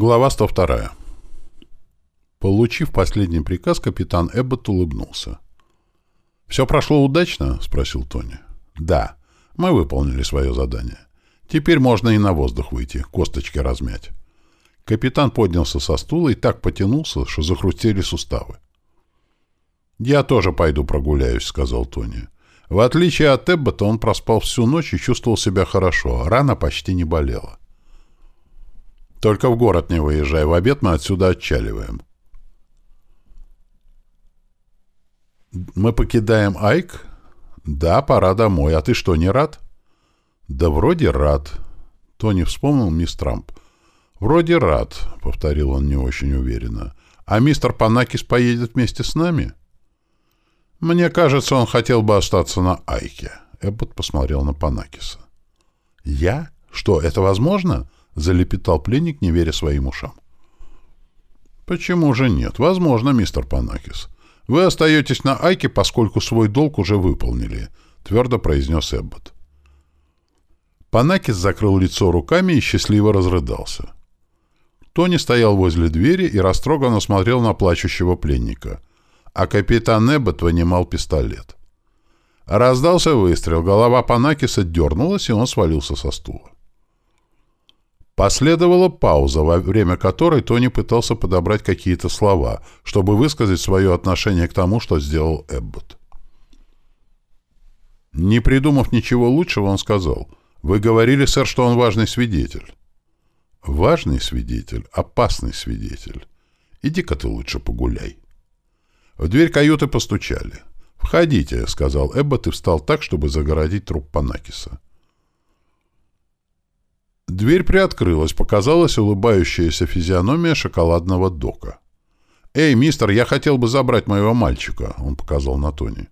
Глава 102. Получив последний приказ, капитан Эббот улыбнулся. «Все прошло удачно?» — спросил Тони. «Да, мы выполнили свое задание. Теперь можно и на воздух выйти, косточки размять». Капитан поднялся со стула и так потянулся, что захрустели суставы. «Я тоже пойду прогуляюсь», — сказал Тони. В отличие от Эббота, он проспал всю ночь и чувствовал себя хорошо, рана почти не болела. Только в город не выезжай, в обед мы отсюда отчаливаем. Мы покидаем Айк? Да, пора домой. А ты что, не рад? Да вроде рад. Тони вспомнил мисс Трамп. Вроде рад, повторил он не очень уверенно. А мистер Панакис поедет вместе с нами? Мне кажется, он хотел бы остаться на Айке. Эббот посмотрел на Панакиса. Я? Что, это возможно? — залепетал пленник, не веря своим ушам. «Почему же нет? Возможно, мистер Панакис. Вы остаетесь на Айке, поскольку свой долг уже выполнили», — твердо произнес Эббот. Панакис закрыл лицо руками и счастливо разрыдался. Тони стоял возле двери и растроганно смотрел на плачущего пленника, а капитан Эббот вынимал пистолет. Раздался выстрел, голова Панакиса дернулась, и он свалился со стула. Последовала пауза, во время которой Тони пытался подобрать какие-то слова, чтобы высказать свое отношение к тому, что сделал Эббот. Не придумав ничего лучшего, он сказал, «Вы говорили, сэр, что он важный свидетель». «Важный свидетель, опасный свидетель. Иди-ка ты лучше погуляй». В дверь каюты постучали. «Входите», — сказал Эббот и встал так, чтобы загородить труп Панакиса. Дверь приоткрылась, показалась улыбающаяся физиономия шоколадного дока. «Эй, мистер, я хотел бы забрать моего мальчика», — он показал на Тони.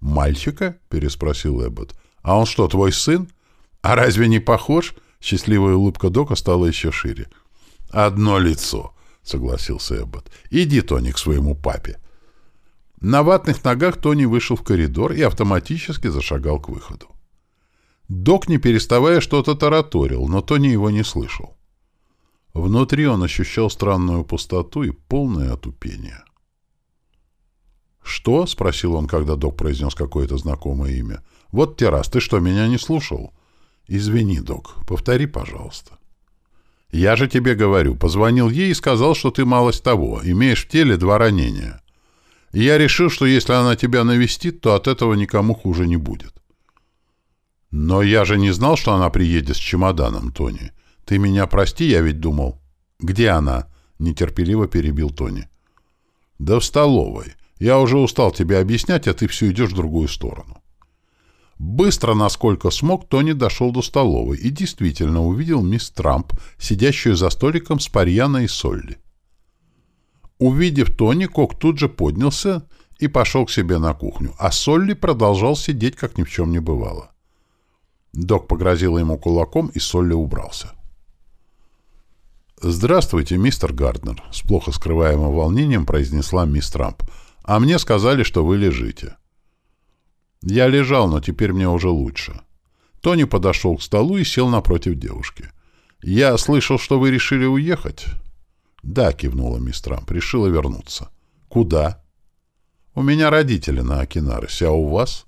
«Мальчика?» — переспросил Эббот. «А он что, твой сын? А разве не похож?» Счастливая улыбка Дока стала еще шире. «Одно лицо», — согласился Эббот. «Иди, Тони, к своему папе». На ватных ногах Тони вышел в коридор и автоматически зашагал к выходу. Док, не переставая, что-то тараторил, но Тони его не слышал. Внутри он ощущал странную пустоту и полное отупение. «Что?» — спросил он, когда док произнес какое-то знакомое имя. «Вот террас, ты что, меня не слушал?» «Извини, док, повтори, пожалуйста». «Я же тебе говорю, позвонил ей и сказал, что ты малость того, имеешь в теле два ранения. Я решил, что если она тебя навестит, то от этого никому хуже не будет. «Но я же не знал, что она приедет с чемоданом, Тони. Ты меня прости, я ведь думал». «Где она?» — нетерпеливо перебил Тони. «Да в столовой. Я уже устал тебе объяснять, а ты все идешь в другую сторону». Быстро, насколько смог, Тони дошел до столовой и действительно увидел мисс Трамп, сидящую за столиком с Парьяной и Солли. Увидев Тони, Кок тут же поднялся и пошел к себе на кухню, а Солли продолжал сидеть, как ни в чем не бывало. Док погрозил ему кулаком, и Солли убрался. «Здравствуйте, мистер Гарднер», — с плохо скрываемым волнением произнесла мисс Трамп. «А мне сказали, что вы лежите». Я лежал, но теперь мне уже лучше. Тони подошел к столу и сел напротив девушки. «Я слышал, что вы решили уехать?» «Да», — кивнула мисс Трамп, — «решила вернуться». «Куда?» «У меня родители на Окинаросе, а у вас?»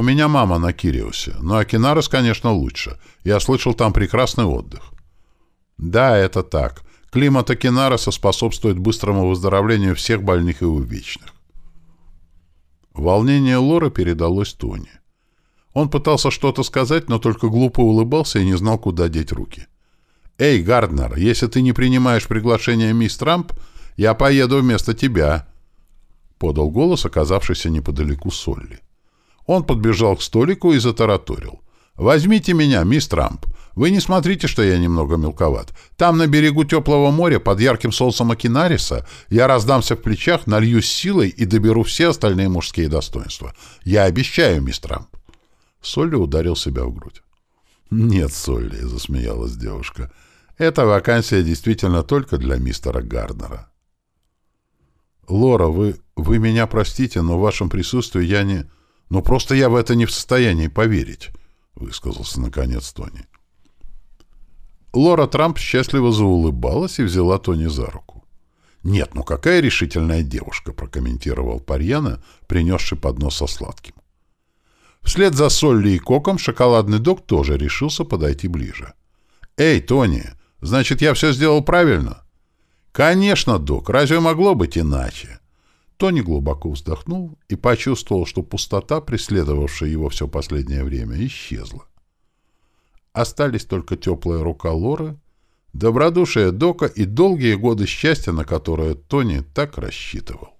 У меня мама на Кириусе, но Акинарос, конечно, лучше. Я слышал, там прекрасный отдых. Да, это так. Климат Акинароса способствует быстрому выздоровлению всех больных и увечных. Волнение Лора передалось Тони. Он пытался что-то сказать, но только глупо улыбался и не знал, куда деть руки. «Эй, Гарднер, если ты не принимаешь приглашение мисс Трамп, я поеду вместо тебя», — подал голос, оказавшийся неподалеку Солли. Он подбежал к столику и затараторил. «Возьмите меня, мисс Трамп. Вы не смотрите, что я немного мелковат. Там, на берегу теплого моря, под ярким солнцем Акинариса, я раздамся в плечах, нальюсь силой и доберу все остальные мужские достоинства. Я обещаю, мисс Трамп». Солли ударил себя в грудь. «Нет, Солли», — засмеялась девушка, — «эта вакансия действительно только для мистера Гарднера». «Лора, вы... вы меня простите, но в вашем присутствии я не...» Но просто я в это не в состоянии поверить, — высказался наконец Тони. Лора Трамп счастливо заулыбалась и взяла Тони за руку. «Нет, ну какая решительная девушка», — прокомментировал Парьяна, принесший поднос со сладким. Вслед за Солли и Коком шоколадный док тоже решился подойти ближе. «Эй, Тони, значит, я все сделал правильно?» «Конечно, док, разве могло быть иначе?» Тони глубоко вздохнул и почувствовал, что пустота, преследовавшая его все последнее время, исчезла. Остались только теплая рука Лоры, добродушие Дока и долгие годы счастья, на которое Тони так рассчитывал.